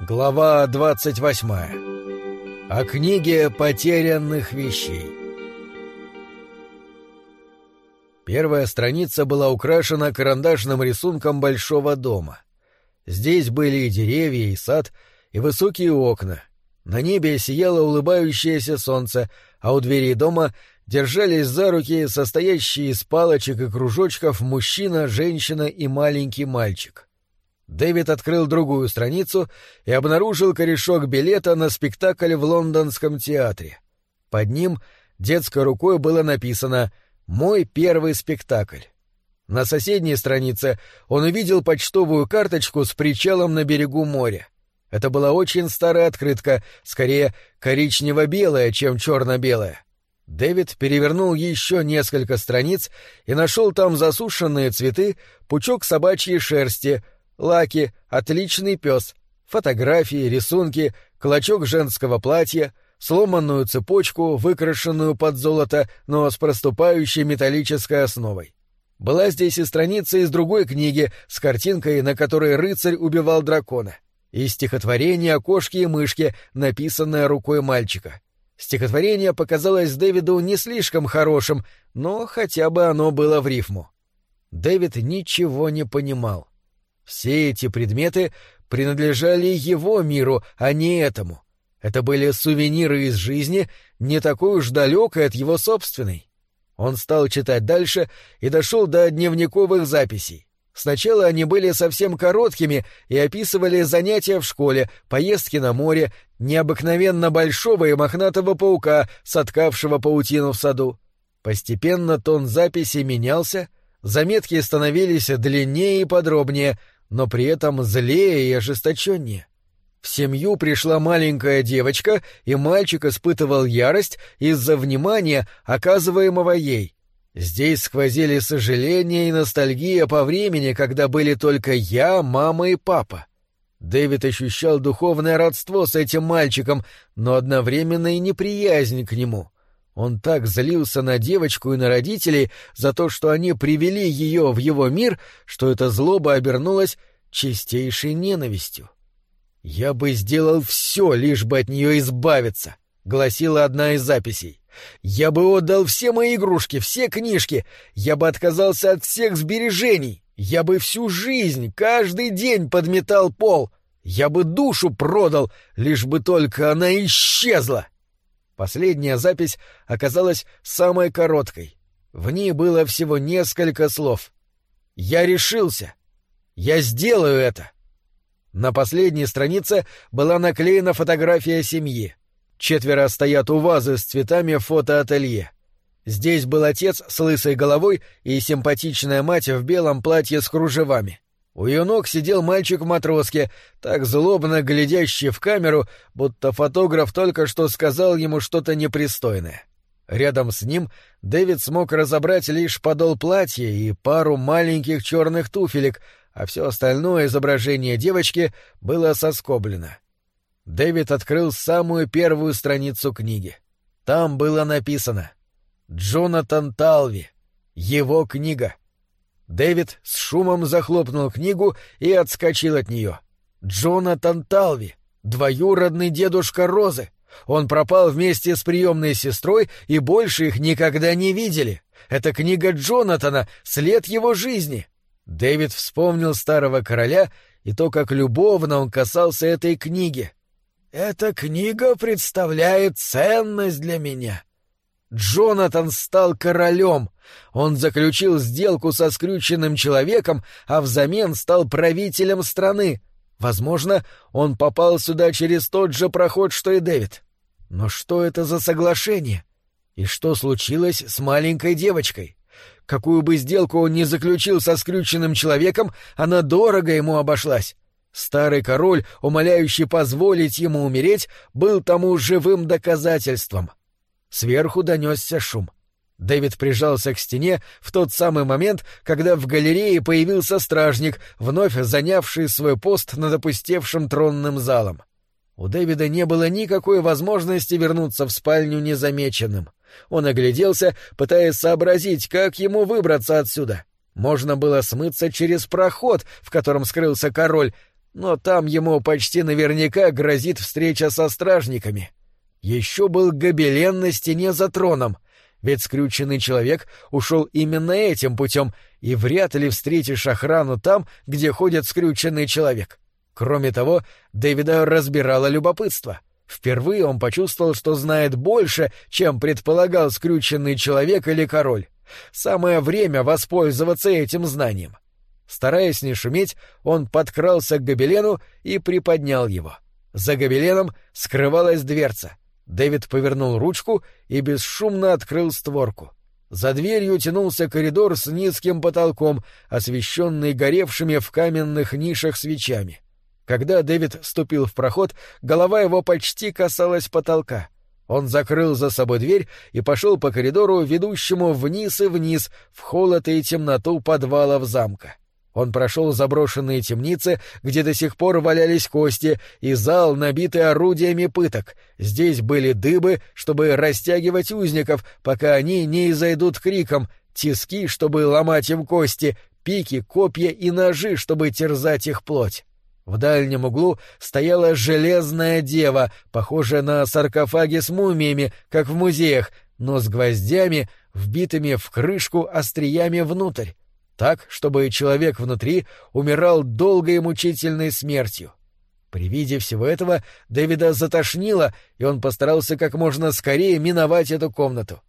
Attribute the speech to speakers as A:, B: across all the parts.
A: Глава 28. О книге потерянных вещей. Первая страница была украшена карандашным рисунком большого дома. Здесь были и деревья, и сад, и высокие окна. На небе сияло улыбающееся солнце, а у дверей дома держались за руки состоящие из палочек и кружочков мужчина, женщина и маленький мальчик. Дэвид открыл другую страницу и обнаружил корешок билета на спектакль в лондонском театре. Под ним детской рукой было написано «Мой первый спектакль». На соседней странице он увидел почтовую карточку с причалом на берегу моря. Это была очень старая открытка, скорее коричнево-белая, чем черно-белая. Дэвид перевернул еще несколько страниц и нашел там засушенные цветы, пучок собачьей шерсти — Лаки — отличный пес. Фотографии, рисунки, клочок женского платья, сломанную цепочку, выкрашенную под золото, но с проступающей металлической основой. Была здесь и страница из другой книги с картинкой, на которой рыцарь убивал дракона, и стихотворение о кошке и мышке, написанное рукой мальчика. Стихотворение показалось Дэвиду не слишком хорошим, но хотя бы оно было в рифму. Дэвид ничего не понимал. Все эти предметы принадлежали его миру, а не этому. Это были сувениры из жизни, не такой уж далекой от его собственной. Он стал читать дальше и дошел до дневниковых записей. Сначала они были совсем короткими и описывали занятия в школе, поездки на море, необыкновенно большого и мохнатого паука, соткавшего паутину в саду. Постепенно тон записи менялся, заметки становились длиннее и подробнее — но при этом злее и ожесточеннее. В семью пришла маленькая девочка, и мальчик испытывал ярость из-за внимания, оказываемого ей. Здесь сквозили сожаление и ностальгия по времени, когда были только я, мама и папа. Дэвид ощущал духовное родство с этим мальчиком, но одновременно и неприязнь к нему. Он так злился на девочку и на родителей за то, что они привели ее в его мир, что эта злоба обернулась чистейшей ненавистью. «Я бы сделал все, лишь бы от нее избавиться», — гласила одна из записей. «Я бы отдал все мои игрушки, все книжки, я бы отказался от всех сбережений, я бы всю жизнь, каждый день подметал пол, я бы душу продал, лишь бы только она исчезла». Последняя запись оказалась самой короткой. В ней было всего несколько слов. «Я решился. Я сделаю это». На последней странице была наклеена фотография семьи. Четверо стоят у вазы с цветами в фотоателье. Здесь был отец с лысой головой и симпатичная мать в белом платье с кружевами. У ее ног сидел мальчик в матроске, так злобно глядящий в камеру, будто фотограф только что сказал ему что-то непристойное. Рядом с ним Дэвид смог разобрать лишь подол платья и пару маленьких черных туфелек, а все остальное изображение девочки было соскоблено. Дэвид открыл самую первую страницу книги. Там было написано «Джонатан Талви. Его книга». Дэвид с шумом захлопнул книгу и отскочил от нее. Джонатан Талви, двоюродный дедушка Розы. Он пропал вместе с приемной сестрой, и больше их никогда не видели. Это книга Джонатана, след его жизни. Дэвид вспомнил старого короля и то, как любовно он касался этой книги. «Эта книга представляет ценность для меня. Джонатан стал королем. Он заключил сделку со скрюченным человеком, а взамен стал правителем страны. Возможно, он попал сюда через тот же проход, что и Дэвид. Но что это за соглашение? И что случилось с маленькой девочкой? Какую бы сделку он ни заключил со скрюченным человеком, она дорого ему обошлась. Старый король, умоляющий позволить ему умереть, был тому живым доказательством. Сверху донесся шум. Дэвид прижался к стене в тот самый момент, когда в галерее появился стражник, вновь занявший свой пост над опустевшим тронным залом. У Дэвида не было никакой возможности вернуться в спальню незамеченным. Он огляделся, пытаясь сообразить, как ему выбраться отсюда. Можно было смыться через проход, в котором скрылся король, но там ему почти наверняка грозит встреча со стражниками. Еще был гобелен на стене за троном, ведь скрюченный человек ушел именно этим путем, и вряд ли встретишь охрану там, где ходит скрюченный человек. Кроме того, Дэвида разбирало любопытство. Впервые он почувствовал, что знает больше, чем предполагал скрюченный человек или король. Самое время воспользоваться этим знанием. Стараясь не шуметь, он подкрался к гобелену и приподнял его. За гобеленом скрывалась дверца. Дэвид повернул ручку и бесшумно открыл створку. За дверью тянулся коридор с низким потолком, освещенный горевшими в каменных нишах свечами. Когда Дэвид ступил в проход, голова его почти касалась потолка. Он закрыл за собой дверь и пошел по коридору, ведущему вниз и вниз, в холод и темноту подвалов замка. Он прошел заброшенные темницы, где до сих пор валялись кости, и зал, набитый орудиями пыток. Здесь были дыбы, чтобы растягивать узников, пока они не изойдут криком, тиски, чтобы ломать им кости, пики, копья и ножи, чтобы терзать их плоть. В дальнем углу стояла железная дева, похожая на саркофаги с мумиями, как в музеях, но с гвоздями, вбитыми в крышку остриями внутрь так, чтобы человек внутри умирал долгой и мучительной смертью. При виде всего этого Дэвида затошнило, и он постарался как можно скорее миновать эту комнату.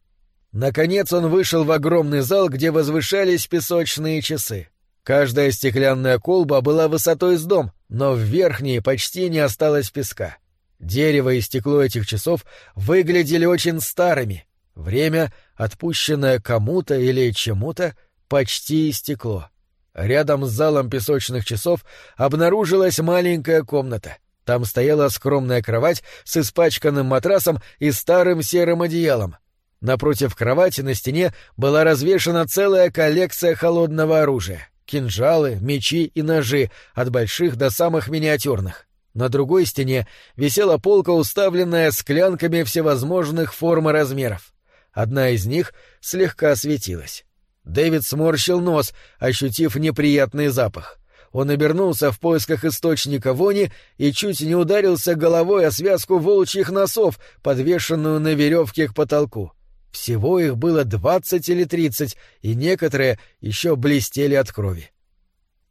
A: Наконец он вышел в огромный зал, где возвышались песочные часы. Каждая стеклянная колба была высотой с дом, но в верхней почти не осталось песка. Дерево и стекло этих часов выглядели очень старыми. Время, отпущенное кому-то или чему-то, — почти истекло. Рядом с залом песочных часов обнаружилась маленькая комната. Там стояла скромная кровать с испачканным матрасом и старым серым одеялом. Напротив кровати на стене была развешана целая коллекция холодного оружия — кинжалы, мечи и ножи, от больших до самых миниатюрных. На другой стене висела полка, уставленная склянками всевозможных форм и размеров. Одна из них слегка светилась. Дэвид сморщил нос, ощутив неприятный запах. Он обернулся в поисках источника вони и чуть не ударился головой о связку волчьих носов, подвешенную на веревке к потолку. Всего их было двадцать или тридцать, и некоторые еще блестели от крови.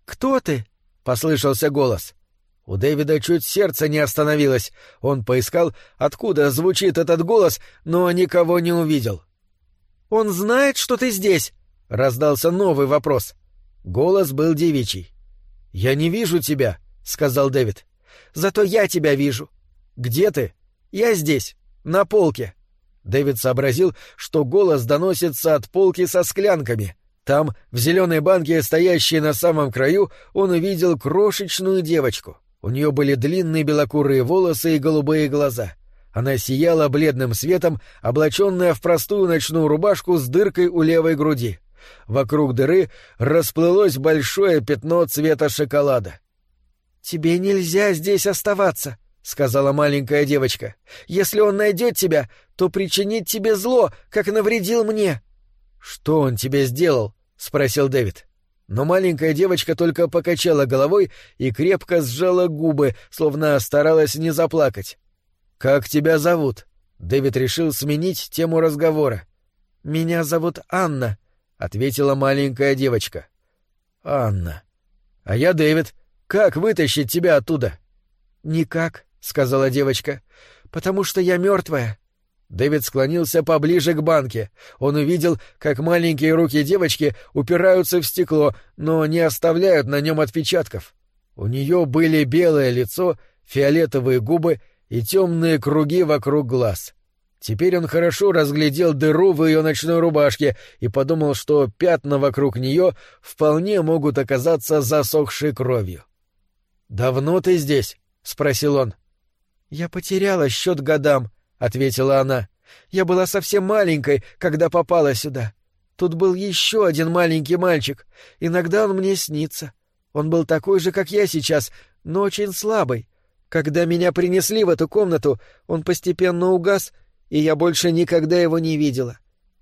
A: «Кто ты?» — послышался голос. У Дэвида чуть сердце не остановилось. Он поискал, откуда звучит этот голос, но никого не увидел. «Он знает, что ты здесь?» Раздался новый вопрос. Голос был девичий. «Я не вижу тебя», — сказал Дэвид. «Зато я тебя вижу». «Где ты?» «Я здесь, на полке». Дэвид сообразил, что голос доносится от полки со склянками. Там, в зеленой банке, стоящей на самом краю, он увидел крошечную девочку. У нее были длинные белокурые волосы и голубые глаза. Она сияла бледным светом, облаченная в простую ночную рубашку с дыркой у левой груди. Вокруг дыры расплылось большое пятно цвета шоколада. «Тебе нельзя здесь оставаться», — сказала маленькая девочка. «Если он найдет тебя, то причинит тебе зло, как навредил мне». «Что он тебе сделал?» — спросил Дэвид. Но маленькая девочка только покачала головой и крепко сжала губы, словно старалась не заплакать. «Как тебя зовут?» Дэвид решил сменить тему разговора. «Меня зовут Анна», — ответила маленькая девочка. «Анна. А я Дэвид. Как вытащить тебя оттуда?» «Никак», — сказала девочка, — «потому что я мертвая». Дэвид склонился поближе к банке. Он увидел, как маленькие руки девочки упираются в стекло, но не оставляют на нем отпечатков. У нее были белое лицо, фиолетовые губы и темные круги вокруг глаз. Теперь он хорошо разглядел дыру в ее ночной рубашке и подумал, что пятна вокруг нее вполне могут оказаться засохшей кровью. «Давно ты здесь?» — спросил он. «Я потеряла счет годам», — ответила она. «Я была совсем маленькой, когда попала сюда. Тут был еще один маленький мальчик. Иногда он мне снится. Он был такой же, как я сейчас, но очень слабый. Когда меня принесли в эту комнату, он постепенно угас — и я больше никогда его не видела.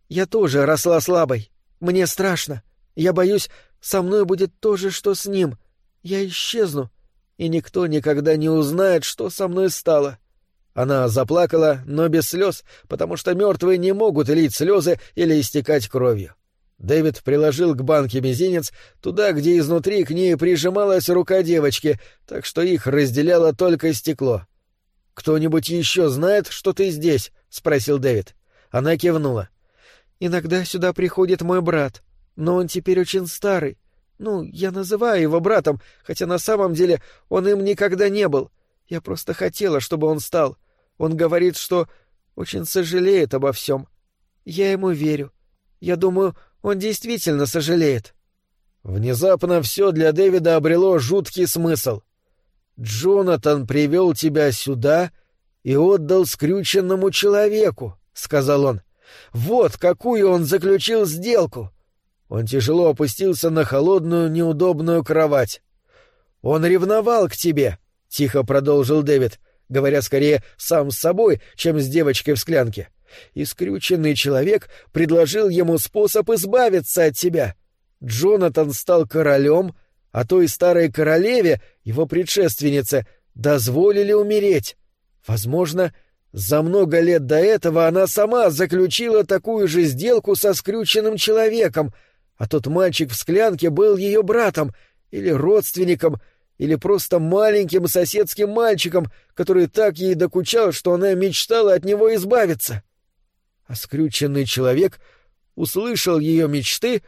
A: Я тоже росла слабой. Мне страшно. Я боюсь, со мной будет то же, что с ним. Я исчезну. И никто никогда не узнает, что со мной стало. Она заплакала, но без слез, потому что мертвые не могут лить слезы или истекать кровью. Дэвид приложил к банке мизинец туда, где изнутри к ней прижималась рука девочки, так что их разделяло только стекло. «Кто-нибудь еще знает, что ты здесь?» — спросил Дэвид. Она кивнула. «Иногда сюда приходит мой брат, но он теперь очень старый. Ну, я называю его братом, хотя на самом деле он им никогда не был. Я просто хотела, чтобы он стал. Он говорит, что очень сожалеет обо всем. Я ему верю. Я думаю, он действительно сожалеет. Внезапно все для Дэвида обрело жуткий смысл. «Джонатан привел тебя сюда и отдал скрюченному человеку», — сказал он. «Вот какую он заключил сделку!» Он тяжело опустился на холодную, неудобную кровать. «Он ревновал к тебе», — тихо продолжил Дэвид, говоря скорее сам с собой, чем с девочкой в склянке. И человек предложил ему способ избавиться от тебя. Джонатан стал королем, а той старой королеве, его предшественнице, дозволили умереть. Возможно, за много лет до этого она сама заключила такую же сделку со скрюченным человеком, а тот мальчик в склянке был ее братом или родственником, или просто маленьким соседским мальчиком, который так ей докучал, что она мечтала от него избавиться. А скрюченный человек услышал ее мечты,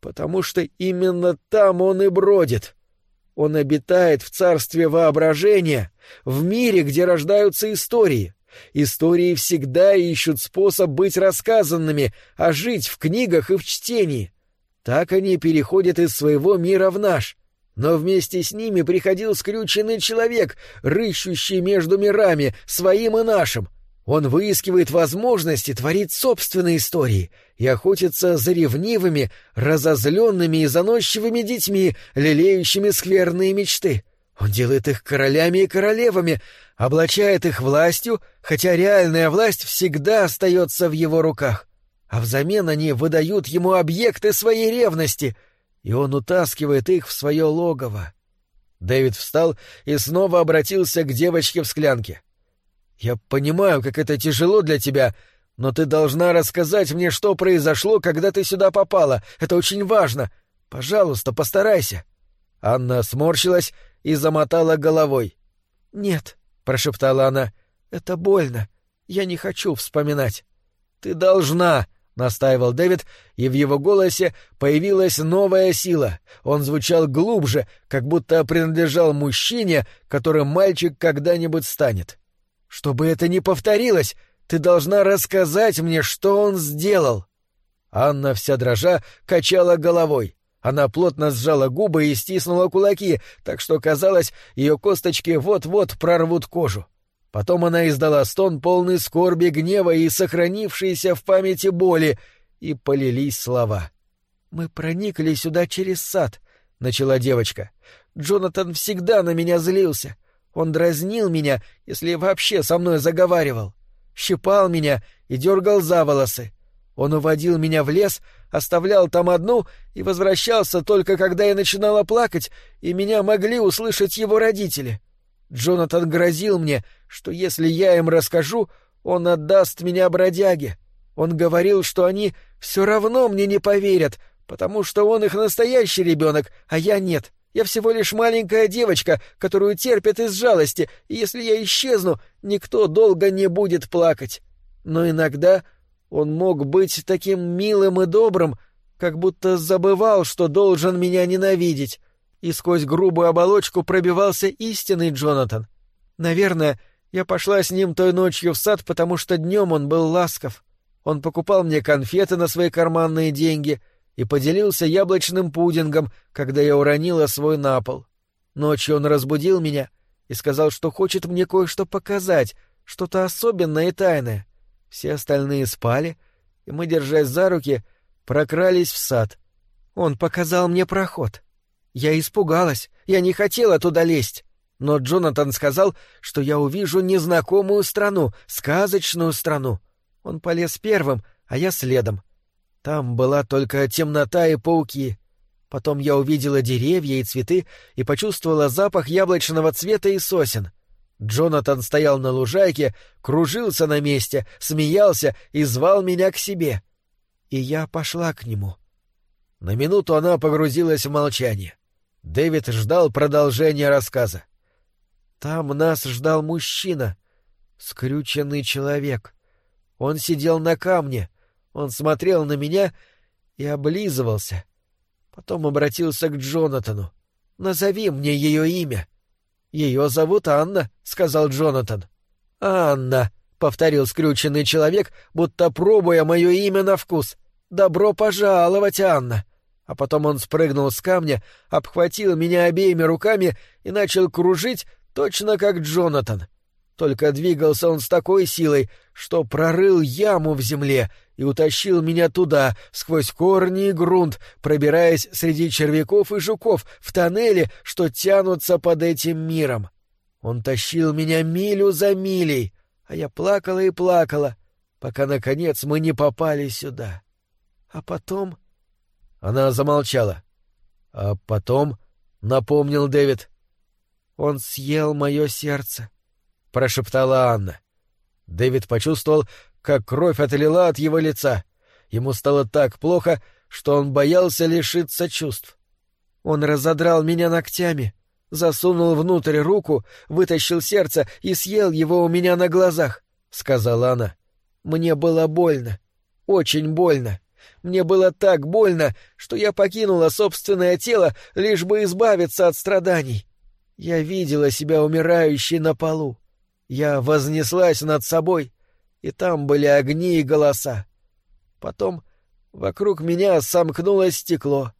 A: потому что именно там он и бродит. Он обитает в царстве воображения, в мире, где рождаются истории. Истории всегда ищут способ быть рассказанными, а жить в книгах и в чтении. Так они переходят из своего мира в наш. Но вместе с ними приходил скрюченный человек, рыщущий между мирами, своим и нашим. Он выискивает возможности творить собственные истории и охотится за ревнивыми, разозленными и заносчивыми детьми, лелеющими скверные мечты. Он делает их королями и королевами, облачает их властью, хотя реальная власть всегда остается в его руках. А взамен они выдают ему объекты своей ревности, и он утаскивает их в свое логово. Дэвид встал и снова обратился к девочке в склянке. «Я понимаю, как это тяжело для тебя, но ты должна рассказать мне, что произошло, когда ты сюда попала. Это очень важно. Пожалуйста, постарайся». Анна сморщилась и замотала головой. «Нет», — прошептала она, — «это больно. Я не хочу вспоминать». «Ты должна», — настаивал Дэвид, и в его голосе появилась новая сила. Он звучал глубже, как будто принадлежал мужчине, которым мальчик когда-нибудь станет. «Чтобы это не повторилось, ты должна рассказать мне, что он сделал». Анна вся дрожа качала головой. Она плотно сжала губы и стиснула кулаки, так что, казалось, ее косточки вот-вот прорвут кожу. Потом она издала стон полный скорби, гнева и сохранившейся в памяти боли, и полились слова. «Мы проникли сюда через сад», — начала девочка. «Джонатан всегда на меня злился. Он дразнил меня, если вообще со мной заговаривал. Щипал меня и дергал за волосы. Он уводил меня в лес, оставлял там одну и возвращался только когда я начинала плакать, и меня могли услышать его родители. Джонатан грозил мне, что если я им расскажу, он отдаст меня бродяге. Он говорил, что они все равно мне не поверят, потому что он их настоящий ребенок, а я нет. Я всего лишь маленькая девочка, которую терпят из жалости, и если я исчезну, никто долго не будет плакать. Но иногда он мог быть таким милым и добрым, как будто забывал, что должен меня ненавидеть, и сквозь грубую оболочку пробивался истинный Джонатан. Наверное, я пошла с ним той ночью в сад, потому что днем он был ласков. Он покупал мне конфеты на свои карманные деньги и поделился яблочным пудингом, когда я уронила свой на пол. Ночью он разбудил меня и сказал, что хочет мне кое-что показать, что-то особенное и тайное. Все остальные спали, и мы, держась за руки, прокрались в сад. Он показал мне проход. Я испугалась, я не хотела туда лезть. Но Джонатан сказал, что я увижу незнакомую страну, сказочную страну. Он полез первым, а я следом. Там была только темнота и пауки. Потом я увидела деревья и цветы и почувствовала запах яблочного цвета и сосен. Джонатан стоял на лужайке, кружился на месте, смеялся и звал меня к себе. И я пошла к нему. На минуту она погрузилась в молчание. Дэвид ждал продолжения рассказа. Там нас ждал мужчина, скрюченный человек. Он сидел на камне, он смотрел на меня и облизывался. Потом обратился к Джонатану. «Назови мне ее имя». «Ее зовут Анна», — сказал Джонатан. «Анна», — повторил скрюченный человек, будто пробуя мое имя на вкус. «Добро пожаловать, Анна». А потом он спрыгнул с камня, обхватил меня обеими руками и начал кружить, точно как Джонатан. Только двигался он с такой силой, что прорыл яму в земле и утащил меня туда, сквозь корни и грунт, пробираясь среди червяков и жуков в тоннеле, что тянутся под этим миром. Он тащил меня милю за милей, а я плакала и плакала, пока, наконец, мы не попали сюда. А потом... Она замолчала. А потом, — напомнил Дэвид, — он съел мое сердце. — прошептала Анна. Дэвид почувствовал, как кровь отлила от его лица. Ему стало так плохо, что он боялся лишиться чувств. Он разодрал меня ногтями, засунул внутрь руку, вытащил сердце и съел его у меня на глазах, — сказала она. Мне было больно, очень больно. Мне было так больно, что я покинула собственное тело, лишь бы избавиться от страданий. Я видела себя умирающей на полу. Я вознеслась над собой, и там были огни и голоса. Потом вокруг меня сомкнулось стекло,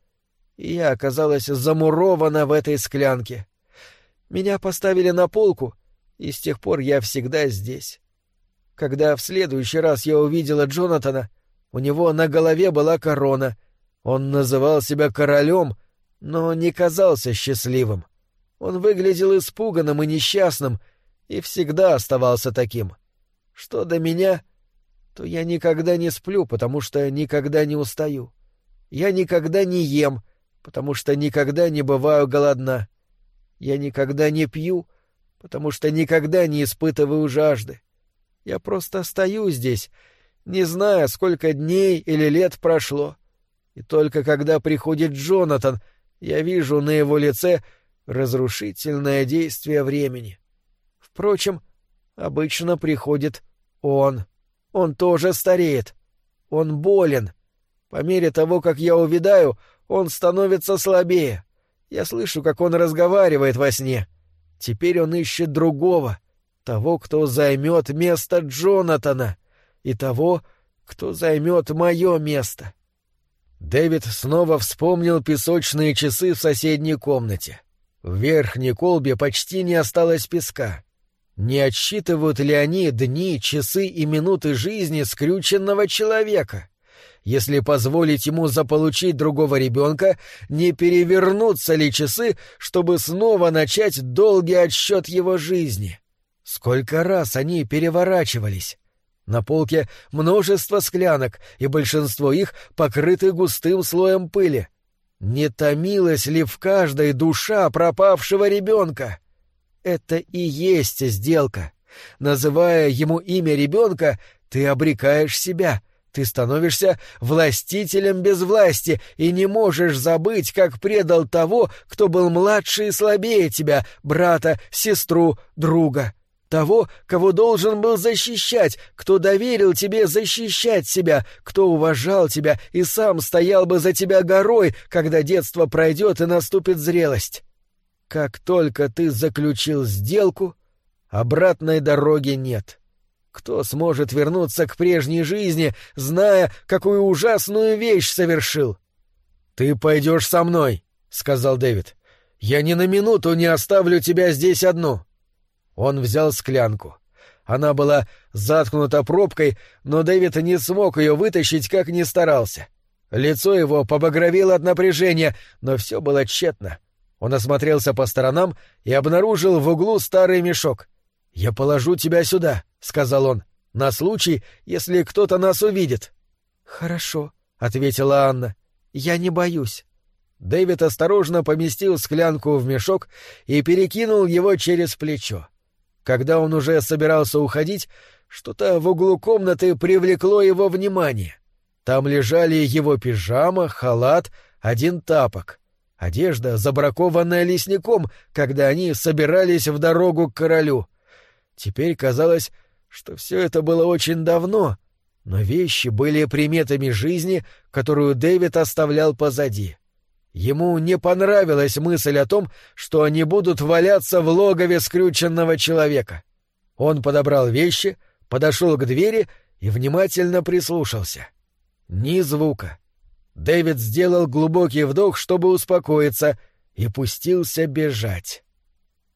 A: и я оказалась замурована в этой склянке. Меня поставили на полку, и с тех пор я всегда здесь. Когда в следующий раз я увидела Джонатана, у него на голове была корона. Он называл себя королем, но не казался счастливым. Он выглядел испуганным и несчастным — и всегда оставался таким. Что до меня, то я никогда не сплю, потому что никогда не устаю. Я никогда не ем, потому что никогда не бываю голодна. Я никогда не пью, потому что никогда не испытываю жажды. Я просто стою здесь, не зная, сколько дней или лет прошло. И только когда приходит Джонатан, я вижу на его лице разрушительное действие времени. Впрочем, обычно приходит он. Он тоже стареет. Он болен. По мере того, как я увидаю, он становится слабее. Я слышу, как он разговаривает во сне. Теперь он ищет другого, того, кто займет место Джонатана, и того, кто займет мое место. Дэвид снова вспомнил песочные часы в соседней комнате. В верхней колбе почти не осталось песка. Не отсчитывают ли они дни, часы и минуты жизни скрюченного человека? Если позволить ему заполучить другого ребенка, не перевернутся ли часы, чтобы снова начать долгий отсчет его жизни? Сколько раз они переворачивались? На полке множество склянок, и большинство их покрыты густым слоем пыли. Не томилась ли в каждой душа пропавшего ребенка? Это и есть сделка. Называя ему имя ребенка, ты обрекаешь себя, ты становишься властителем без власти и не можешь забыть, как предал того, кто был младше и слабее тебя, брата, сестру, друга. Того, кого должен был защищать, кто доверил тебе защищать себя, кто уважал тебя и сам стоял бы за тебя горой, когда детство пройдет и наступит зрелость. Как только ты заключил сделку, обратной дороги нет. Кто сможет вернуться к прежней жизни, зная, какую ужасную вещь совершил? — Ты пойдешь со мной, — сказал Дэвид. — Я ни на минуту не оставлю тебя здесь одну. Он взял склянку. Она была заткнута пробкой, но Дэвид не смог ее вытащить, как ни старался. Лицо его побагровело от напряжения, но все было тщетно. Он осмотрелся по сторонам и обнаружил в углу старый мешок. «Я положу тебя сюда», — сказал он, — «на случай, если кто-то нас увидит». «Хорошо», — ответила Анна. «Я не боюсь». Дэвид осторожно поместил склянку в мешок и перекинул его через плечо. Когда он уже собирался уходить, что-то в углу комнаты привлекло его внимание. Там лежали его пижама, халат, один тапок. Одежда, забракованная лесником, когда они собирались в дорогу к королю. Теперь казалось, что все это было очень давно, но вещи были приметами жизни, которую Дэвид оставлял позади. Ему не понравилась мысль о том, что они будут валяться в логове скрюченного человека. Он подобрал вещи, подошел к двери и внимательно прислушался. Ни звука. Дэвид сделал глубокий вдох, чтобы успокоиться, и пустился бежать.